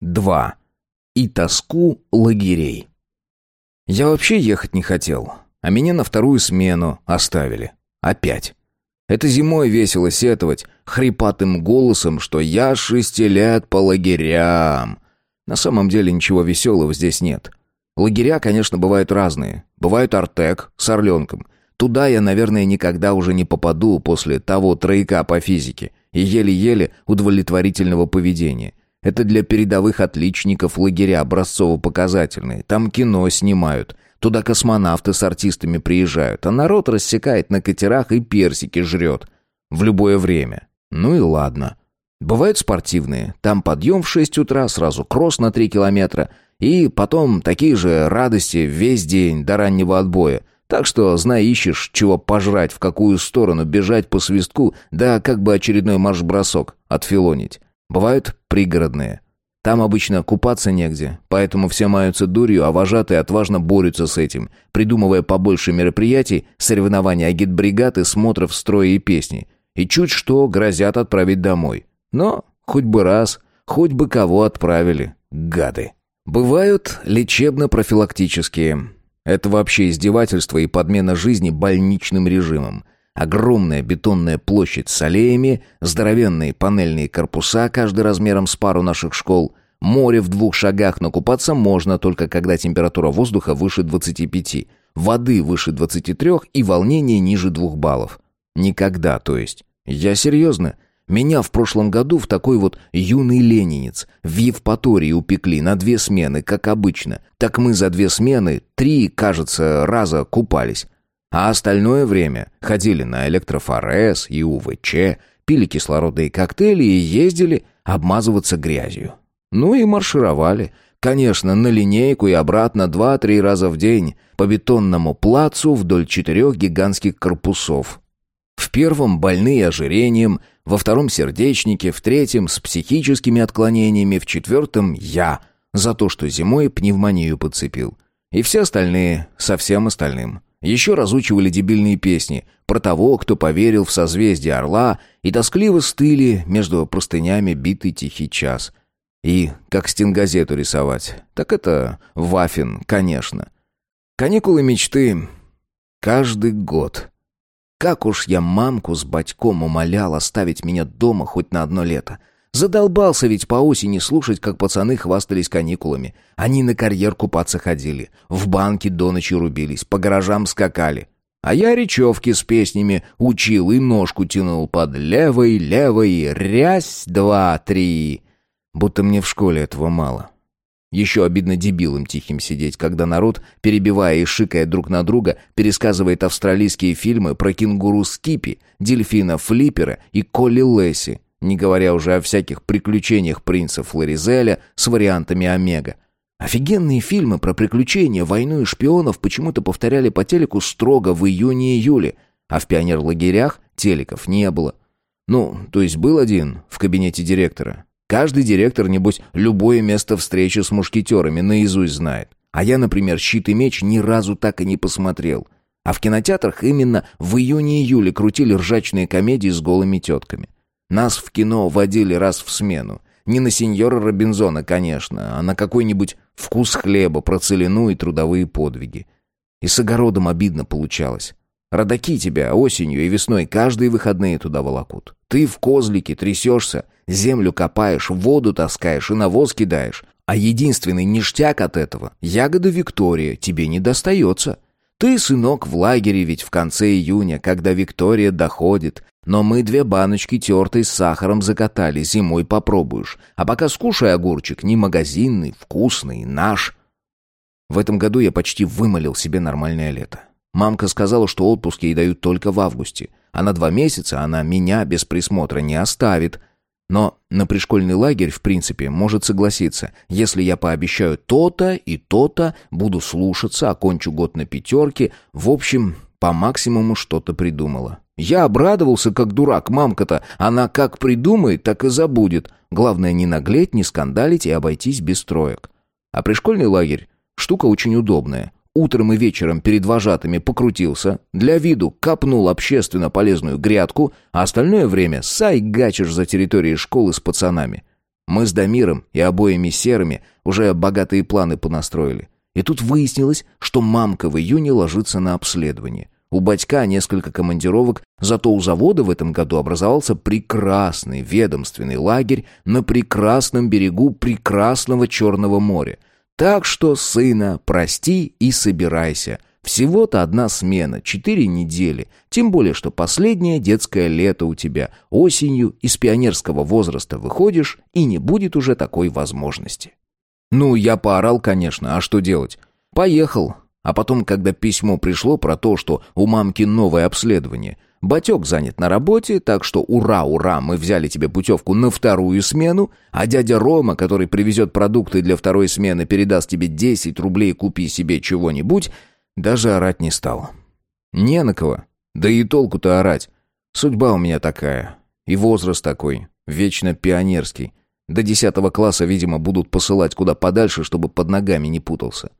2. И тоску лагерей. Я вообще ехать не хотел, а меня на вторую смену оставили. Опять. Это зимой весело сетовать хрипатым голосом, что я шести лет по лагерям. На самом деле ничего веселого здесь нет. Лагеря, конечно, бывают разные. Бывают Артек с Орленком. Туда я, наверное, никогда уже не попаду после того тройка по физике и еле-еле удовлетворительного поведения. Это для передовых отличников лагеря образцово-показательные. Там кино снимают. Туда космонавты с артистами приезжают, а народ рассекает на катерах и персики жрет. В любое время. Ну и ладно. Бывают спортивные. Там подъем в 6 утра, сразу кросс на 3 километра. И потом такие же радости весь день до раннего отбоя. Так что, знай, ищешь, чего пожрать, в какую сторону бежать по свистку, да как бы очередной марш-бросок отфилонить. Бывают пригородные. Там обычно купаться негде, поэтому все маются дурью, а вожатые отважно борются с этим, придумывая побольше мероприятий, соревнований агитбригад и смотров строя и песни. И чуть что грозят отправить домой. Но хоть бы раз, хоть бы кого отправили, гады. Бывают лечебно-профилактические. Это вообще издевательство и подмена жизни больничным режимом. Огромная бетонная площадь с аллеями, здоровенные панельные корпуса, каждый размером с пару наших школ, море в двух шагах, но купаться можно только когда температура воздуха выше 25, воды выше 23 и волнение ниже 2 баллов. Никогда, то есть. Я серьезно. Меня в прошлом году в такой вот юный ленинец в Евпатории упекли на две смены, как обычно. Так мы за две смены три, кажется, раза купались. А остальное время ходили на электрофорез и УВЧ, пили кислородные коктейли и ездили обмазываться грязью. Ну и маршировали. Конечно, на линейку и обратно два-три раза в день по бетонному плацу вдоль четырех гигантских корпусов. В первом больные ожирением, во втором сердечнике, в третьем с психическими отклонениями, в четвертом я за то, что зимой пневмонию подцепил. И все остальные со всем остальным. Еще разучивали дебильные песни про того, кто поверил в созвездие Орла, и тоскливо стыли между простынями битый тихий час. И как стенгазету рисовать, так это Вафин, конечно. Каникулы мечты. Каждый год. Как уж я мамку с батьком умолял оставить меня дома хоть на одно лето. Задолбался ведь по осени слушать, как пацаны хвастались каникулами. Они на карьер купаться ходили, в банке до ночи рубились, по гаражам скакали. А я речевки с песнями учил и ножку тянул под левой, левой, рясь, два, три. Будто мне в школе этого мало. Еще обидно дебилам тихим сидеть, когда народ, перебивая и шикая друг на друга, пересказывает австралийские фильмы про кенгуру Скипи, дельфина Флиппера и Колли Лесси не говоря уже о всяких приключениях принца Флоризеля с вариантами Омега. Офигенные фильмы про приключения, войну и шпионов почему-то повторяли по телеку строго в июне-июле, а в пионерлагерях телеков не было. Ну, то есть был один в кабинете директора. Каждый директор, небось, любое место встречи с мушкетерами наизусть знает. А я, например, «Щит и меч» ни разу так и не посмотрел. А в кинотеатрах именно в июне-июле крутили ржачные комедии с голыми тетками. Нас в кино водили раз в смену. Не на сеньора Робинзона, конечно, а на какой-нибудь вкус хлеба про целину и трудовые подвиги. И с огородом обидно получалось. Родаки тебя осенью и весной каждые выходные туда волокут. Ты в козлике трясешься, землю копаешь, воду таскаешь и навоз кидаешь. А единственный ништяк от этого — ягода Виктория тебе не достается. Ты, сынок, в лагере ведь в конце июня, когда Виктория доходит, но мы две баночки тертой с сахаром закатали, зимой попробуешь. А пока скушай огурчик, не магазинный, вкусный, наш. В этом году я почти вымолил себе нормальное лето. Мамка сказала, что отпуск ей дают только в августе, а на два месяца она меня без присмотра не оставит. Но на пришкольный лагерь, в принципе, может согласиться, если я пообещаю то-то и то-то, буду слушаться, окончу год на пятерке, в общем, по максимуму что-то придумала. Я обрадовался, как дурак, мамка-то. Она как придумает, так и забудет. Главное не наглеть, не скандалить и обойтись без троек. А пришкольный лагерь — штука очень удобная. Утром и вечером перед вожатыми покрутился, для виду копнул общественно полезную грядку, а остальное время сайгачишь за территорией школы с пацанами. Мы с Дамиром и обоими серыми уже богатые планы понастроили. И тут выяснилось, что мамка в июне ложится на обследование. У батька несколько командировок, зато у завода в этом году образовался прекрасный ведомственный лагерь на прекрасном берегу прекрасного Черного моря. Так что, сына, прости и собирайся. Всего-то одна смена, четыре недели. Тем более, что последнее детское лето у тебя. Осенью из пионерского возраста выходишь, и не будет уже такой возможности. Ну, я поорал, конечно, а что делать? Поехал. А потом, когда письмо пришло про то, что у мамки новое обследование, батек занят на работе, так что ура, ура, мы взяли тебе путевку на вторую смену, а дядя Рома, который привезет продукты для второй смены, передаст тебе 10 рублей, купи себе чего-нибудь, даже орать не стал. Не на кого. Да и толку-то орать. Судьба у меня такая. И возраст такой, вечно пионерский. До десятого класса, видимо, будут посылать куда подальше, чтобы под ногами не путался.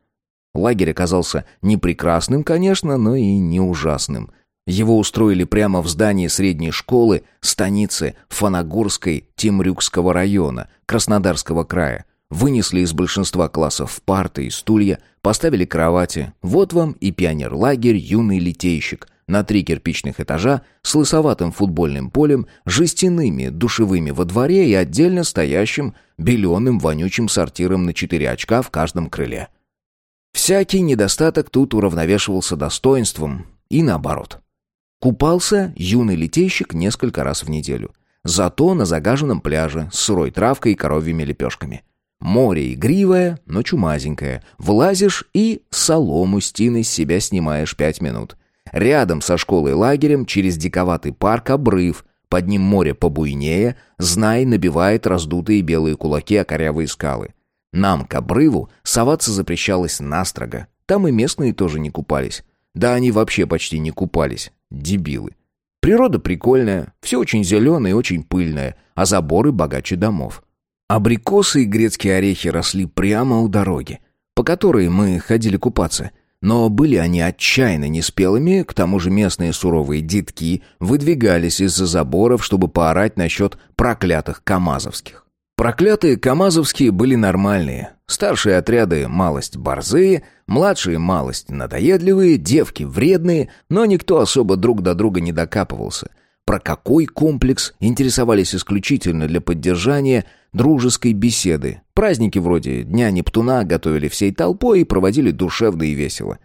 Лагерь оказался не прекрасным, конечно, но и не ужасным. Его устроили прямо в здании средней школы, станицы Фанагорской Темрюкского района, Краснодарского края. Вынесли из большинства классов парты и стулья, поставили кровати. Вот вам и пионер-лагерь «Юный литейщик», на три кирпичных этажа с лысоватым футбольным полем, жестяными душевыми во дворе и отдельно стоящим беленым вонючим сортиром на четыре очка в каждом крыле. Всякий недостаток тут уравновешивался достоинством и наоборот. Купался юный литейщик несколько раз в неделю. Зато на загаженном пляже с сырой травкой и коровьими лепешками. Море игривое, но чумазенькое. Влазишь и солому с тиной с себя снимаешь пять минут. Рядом со школой-лагерем через диковатый парк обрыв, под ним море побуйнее, знай набивает раздутые белые кулаки о корявые скалы. Нам к обрыву соваться запрещалось настрого. Там и местные тоже не купались. Да они вообще почти не купались. Дебилы. Природа прикольная, все очень зеленое и очень пыльное, а заборы богаче домов. Абрикосы и грецкие орехи росли прямо у дороги, по которой мы ходили купаться. Но были они отчаянно неспелыми, к тому же местные суровые детки выдвигались из-за заборов, чтобы поорать насчет проклятых камазовских. Проклятые камазовские были нормальные. Старшие отряды малость борзые, младшие малость надоедливые, девки вредные, но никто особо друг до друга не докапывался. Про какой комплекс интересовались исключительно для поддержания дружеской беседы. Праздники вроде Дня Нептуна готовили всей толпой и проводили душевно и весело.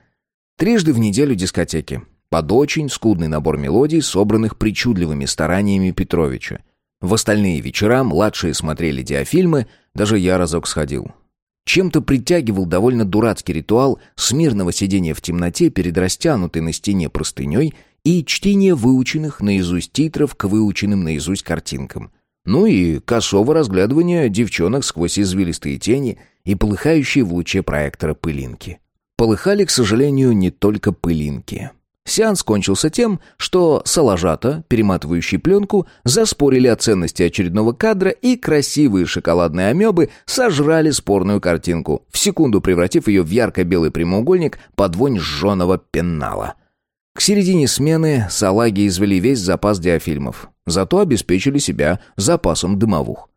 Трижды в неделю дискотеки. Под очень скудный набор мелодий, собранных причудливыми стараниями Петровича. В остальные вечера младшие смотрели диафильмы, даже я разок сходил. Чем-то притягивал довольно дурацкий ритуал смирного сидения в темноте перед растянутой на стене простыней и чтение выученных наизусть титров к выученным наизусть картинкам. Ну и косого разглядывания девчонок сквозь извилистые тени и полыхающие в луче проектора пылинки. Полыхали, к сожалению, не только пылинки. Сеанс кончился тем, что салажата, перематывающие пленку, заспорили о ценности очередного кадра, и красивые шоколадные амебы сожрали спорную картинку, в секунду превратив ее в ярко-белый прямоугольник под вонь сжженного пеннала. К середине смены салаги извели весь запас диафильмов, зато обеспечили себя запасом дымовух.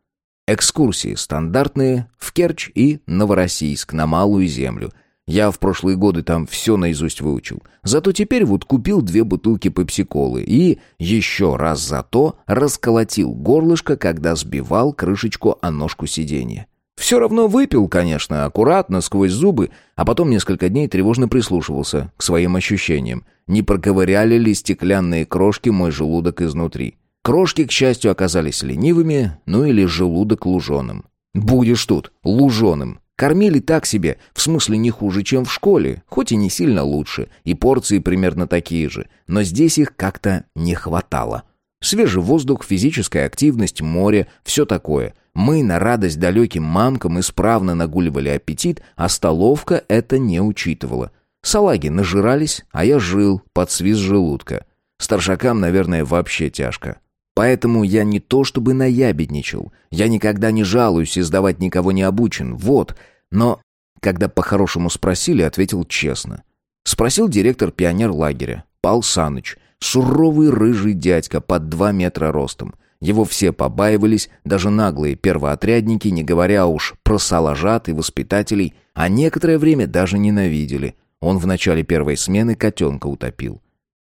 Экскурсии стандартные в Керчь и Новороссийск на Малую Землю. Я в прошлые годы там все наизусть выучил. Зато теперь вот купил две бутылки пепсиколы и еще раз зато расколотил горлышко, когда сбивал крышечку о ножку сиденья. Все равно выпил, конечно, аккуратно, сквозь зубы, а потом несколько дней тревожно прислушивался к своим ощущениям. Не проковыряли ли стеклянные крошки мой желудок изнутри? Крошки, к счастью, оказались ленивыми, ну или желудок луженым. Будешь тут, луженым. Кормили так себе, в смысле не хуже, чем в школе, хоть и не сильно лучше, и порции примерно такие же, но здесь их как-то не хватало. Свежий воздух, физическая активность, море, все такое. Мы на радость далеким мамкам исправно нагуливали аппетит, а столовка это не учитывала. Салаги нажирались, а я жил под свист желудка. Старшакам, наверное, вообще тяжко. Поэтому я не то чтобы наябедничал. Я никогда не жалуюсь и сдавать никого не обучен. Вот. Но, когда по-хорошему спросили, ответил честно. Спросил директор пионер лагеря, Пал Саныч, суровый рыжий дядька под два метра ростом. Его все побаивались, даже наглые первоотрядники, не говоря уж про салажат и воспитателей, а некоторое время даже ненавидели. Он в начале первой смены котенка утопил.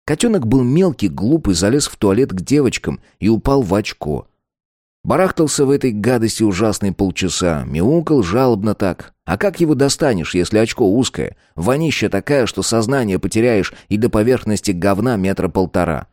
Котенок был мелкий, глупый, залез в туалет к девочкам и упал в очко. Барахтался в этой гадости ужасные полчаса, мяукал жалобно так. А как его достанешь, если очко узкое? Вонища такая, что сознание потеряешь и до поверхности говна метра полтора.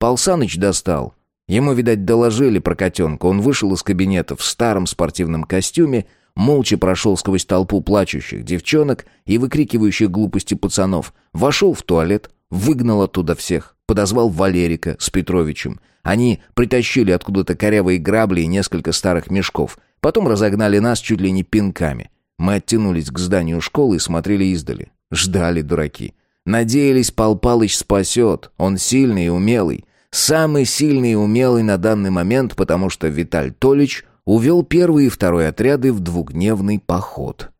Пал Саныч достал. Ему, видать, доложили про котенка. Он вышел из кабинета в старом спортивном костюме, молча прошел сквозь толпу плачущих девчонок и выкрикивающих глупости пацанов, вошел в туалет, выгнал оттуда всех, подозвал Валерика с Петровичем — они притащили откуда-то корявые грабли и несколько старых мешков. Потом разогнали нас чуть ли не пинками. Мы оттянулись к зданию школы и смотрели издали. Ждали дураки. Надеялись, Пал Палыч спасет. Он сильный и умелый. Самый сильный и умелый на данный момент, потому что Виталь Толич увел первый и второй отряды в двухдневный поход.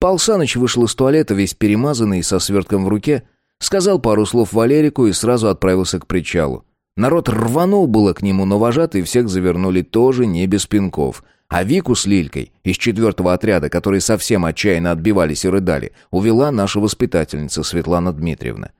Пал Саныч вышел из туалета весь перемазанный со свертком в руке, сказал пару слов Валерику и сразу отправился к причалу. Народ рванул было к нему, но вожатые всех завернули тоже не без пинков. А Вику с Лилькой из четвертого отряда, которые совсем отчаянно отбивались и рыдали, увела наша воспитательница Светлана Дмитриевна.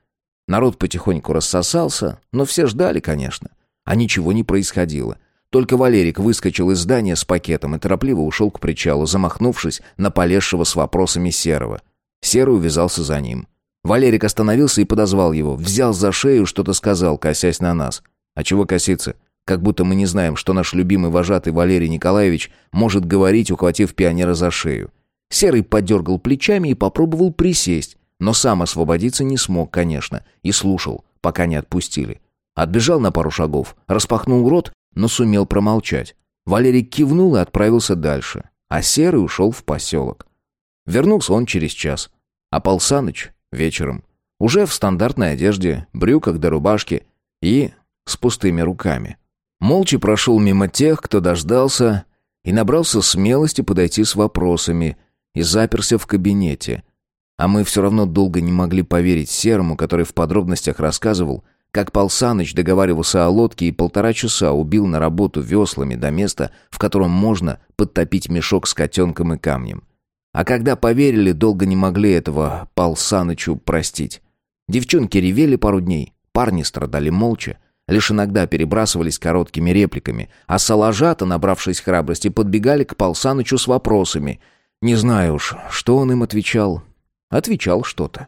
Народ потихоньку рассосался, но все ждали, конечно. А ничего не происходило. Только Валерик выскочил из здания с пакетом и торопливо ушел к причалу, замахнувшись на полезшего с вопросами Серого. Серый увязался за ним. Валерик остановился и подозвал его. Взял за шею, что-то сказал, косясь на нас. А чего коситься? Как будто мы не знаем, что наш любимый вожатый Валерий Николаевич может говорить, ухватив пионера за шею. Серый подергал плечами и попробовал присесть, но сам освободиться не смог, конечно, и слушал, пока не отпустили. Отбежал на пару шагов, распахнул рот, но сумел промолчать. Валерий кивнул и отправился дальше, а Серый ушел в поселок. Вернулся он через час. А Пал Саныч вечером. Уже в стандартной одежде, брюках до рубашки и с пустыми руками. Молча прошел мимо тех, кто дождался, и набрался смелости подойти с вопросами, и заперся в кабинете. А мы все равно долго не могли поверить Серому, который в подробностях рассказывал, как Пал Саныч договаривался о лодке и полтора часа убил на работу веслами до места, в котором можно подтопить мешок с котенком и камнем. А когда поверили, долго не могли этого Пал Санычу простить. Девчонки ревели пару дней, парни страдали молча, лишь иногда перебрасывались короткими репликами, а салажата, набравшись храбрости, подбегали к Пал Санычу с вопросами. Не знаю уж, что он им отвечал. Отвечал что-то.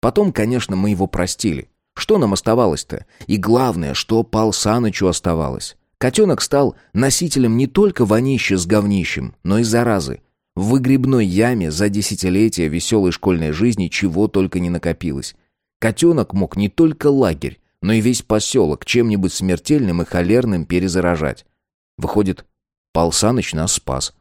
Потом, конечно, мы его простили. Что нам оставалось-то? И главное, что Пал Санычу оставалось. Котенок стал носителем не только вонища с говнищем, но и заразы. В выгребной яме за десятилетия веселой школьной жизни чего только не накопилось. Котенок мог не только лагерь, но и весь поселок чем-нибудь смертельным и холерным перезаражать. Выходит, Пал Саныч нас спас.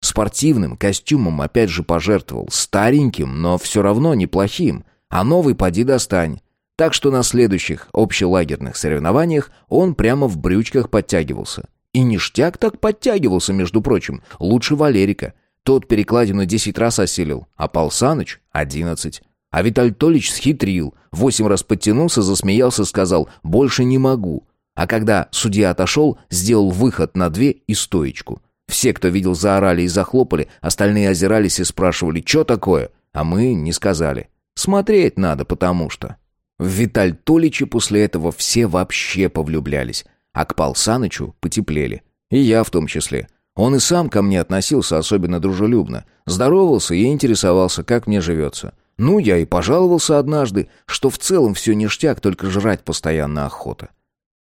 Спортивным костюмом опять же пожертвовал, стареньким, но все равно неплохим, а новый поди достань. Так что на следующих общелагерных соревнованиях он прямо в брючках подтягивался. И ништяк так подтягивался, между прочим, лучше Валерика — тот перекладину десять раз осилил, а Пал Саныч — одиннадцать. А Виталь Толич схитрил, восемь раз подтянулся, засмеялся, сказал «больше не могу». А когда судья отошел, сделал выход на две и стоечку. Все, кто видел, заорали и захлопали, остальные озирались и спрашивали «что такое?», а мы не сказали. Смотреть надо, потому что... В Виталь Толича после этого все вообще повлюблялись, а к Пал Санычу потеплели. И я в том числе. Он и сам ко мне относился особенно дружелюбно. Здоровался и интересовался, как мне живется. Ну, я и пожаловался однажды, что в целом все ништяк, только жрать постоянно охота.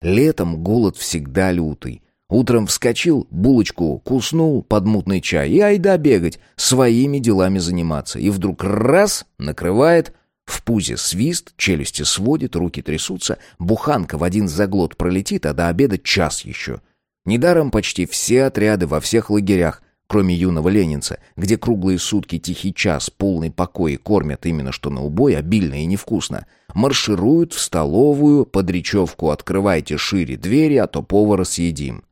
Летом голод всегда лютый. Утром вскочил, булочку куснул под мутный чай и айда бегать, своими делами заниматься. И вдруг раз — накрывает, в пузе свист, челюсти сводит, руки трясутся, буханка в один заглот пролетит, а до обеда час еще — Недаром почти все отряды во всех лагерях, кроме юного ленинца, где круглые сутки тихий час, полный покой кормят именно что на убой, обильно и невкусно, маршируют в столовую под речевку «Открывайте шире двери, а то повара съедим».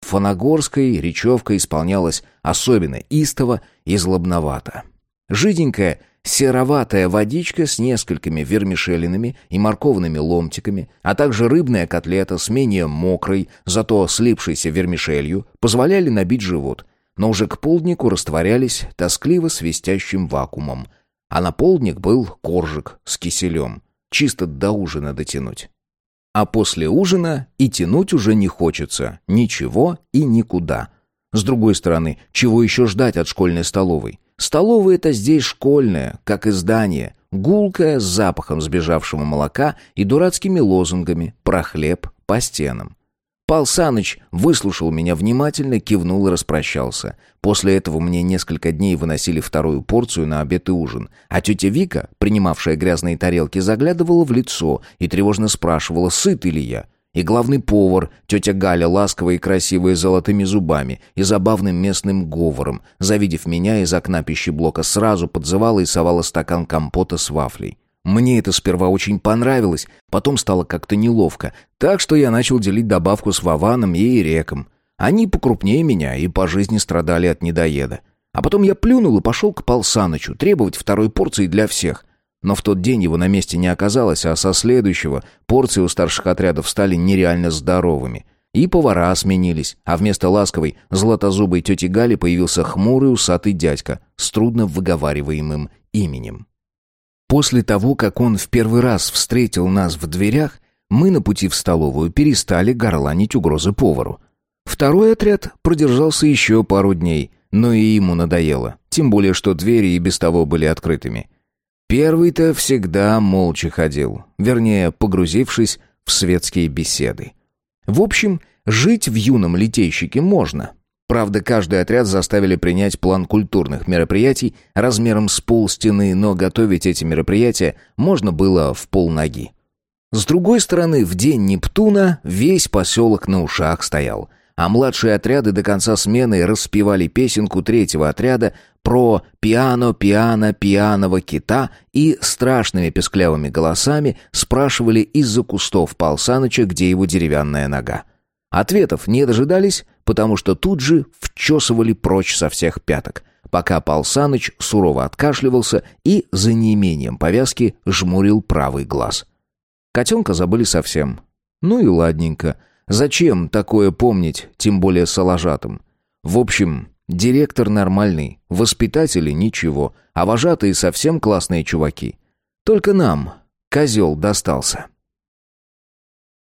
В Фоногорской речевка исполнялась особенно истово и злобновато. Жиденькая сероватая водичка с несколькими вермишелинами и морковными ломтиками, а также рыбная котлета с менее мокрой, зато слипшейся вермишелью, позволяли набить живот, но уже к полднику растворялись тоскливо свистящим вакуумом. А на полдник был коржик с киселем, чисто до ужина дотянуть. А после ужина и тянуть уже не хочется, ничего и никуда. С другой стороны, чего еще ждать от школьной столовой? Столовая это здесь школьная, как и здание, гулкая, с запахом сбежавшего молока и дурацкими лозунгами про хлеб по стенам. Пал Саныч выслушал меня внимательно, кивнул и распрощался. После этого мне несколько дней выносили вторую порцию на обед и ужин, а тетя Вика, принимавшая грязные тарелки, заглядывала в лицо и тревожно спрашивала, сыт ли я. И главный повар, тетя Галя, ласковая и красивая с золотыми зубами и забавным местным говором, завидев меня из окна пищеблока, сразу подзывала и совала стакан компота с вафлей. Мне это сперва очень понравилось, потом стало как-то неловко, так что я начал делить добавку с Вованом и Иреком. Они покрупнее меня и по жизни страдали от недоеда. А потом я плюнул и пошел к Пал Санычу требовать второй порции для всех. Но в тот день его на месте не оказалось, а со следующего порции у старших отрядов стали нереально здоровыми. И повара сменились, а вместо ласковой, златозубой тети Гали появился хмурый усатый дядька с трудно выговариваемым именем. После того, как он в первый раз встретил нас в дверях, мы на пути в столовую перестали горланить угрозы повару. Второй отряд продержался еще пару дней, но и ему надоело, тем более что двери и без того были открытыми. Первый-то всегда молча ходил, вернее, погрузившись в светские беседы. В общем, жить в юном литейщике можно. Правда, каждый отряд заставили принять план культурных мероприятий размером с полстены, но готовить эти мероприятия можно было в полноги. С другой стороны, в день Нептуна весь поселок на ушах стоял – а младшие отряды до конца смены распевали песенку третьего отряда про пиано, пиано, пианого кита и страшными песклявыми голосами спрашивали из-за кустов Пал Саныча, где его деревянная нога. Ответов не дожидались, потому что тут же вчесывали прочь со всех пяток, пока Пал Саныч сурово откашливался и за неимением повязки жмурил правый глаз. Котенка забыли совсем. Ну и ладненько — Зачем такое помнить, тем более соложатым? В общем, директор нормальный, воспитатели ничего, а вожатые совсем классные чуваки. Только нам козел достался.